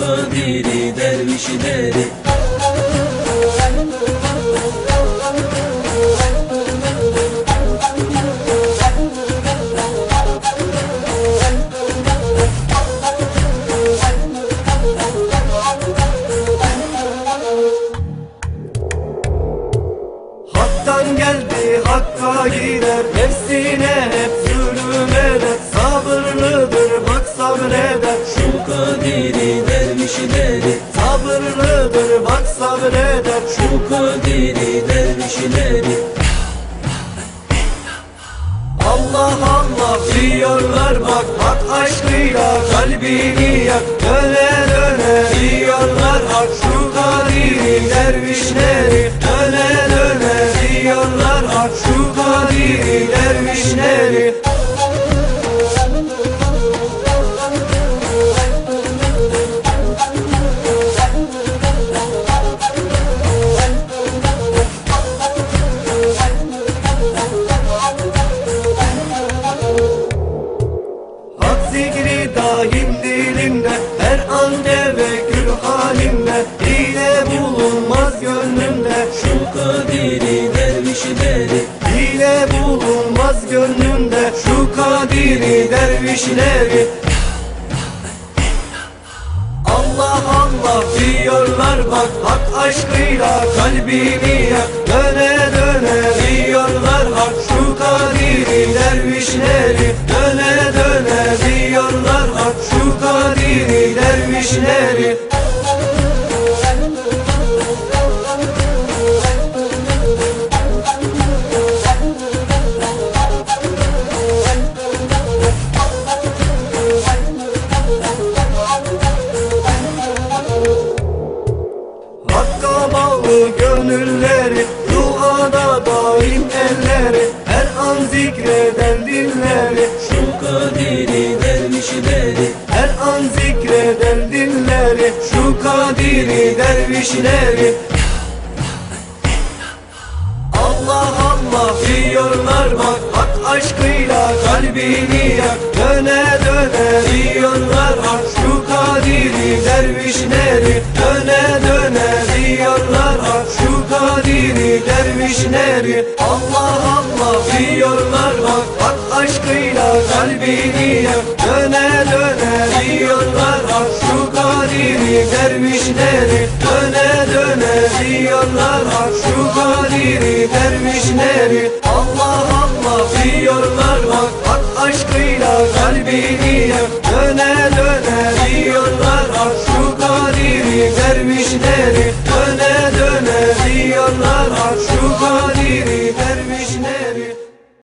kadiri dervişleri Hak'tan geldi Hakk'a gider. Nefsine hep zulüm eder. Sabırlıdır bak sabreder. Şu kadiri kadiri dervişleri Allah Allah diyorlar bak Hak aşkıyla kalbini yak. Döne döne diyorlar hak Şu kadiri dervişleri. Döne döne diyorlar hak Şu kadiri dervişleri daim dilimde Her an tevekkül halimde Hile bulunmaz gönlümde Şu kadiri dervişleri Hile bulunmaz gönlümde. Şu kadiri dervişleri Allah Allah diyorlar bak Hak aşkıyla kalbini yak. Döne döne dervişleri Hakka bağlı gönülleri Duada daim elleri Şu kadiri dervişleri Allah Allah diyorlar bak Hak aşkıyla kalbini yak. Döne döne diyorlar hak Şu kadiri dervişleri Döne döne diyorlar hak Şu kadiri dervişleri Allah Allah diyorlar bak Hak aşkıyla kalbini yak dervişleri Döne döne diyorlar hak şu kadiri dervişleri Allah Allah diyorlar bak hak aşkıyla kalbini Döne döne diyorlar hak şu kadiri dervişleri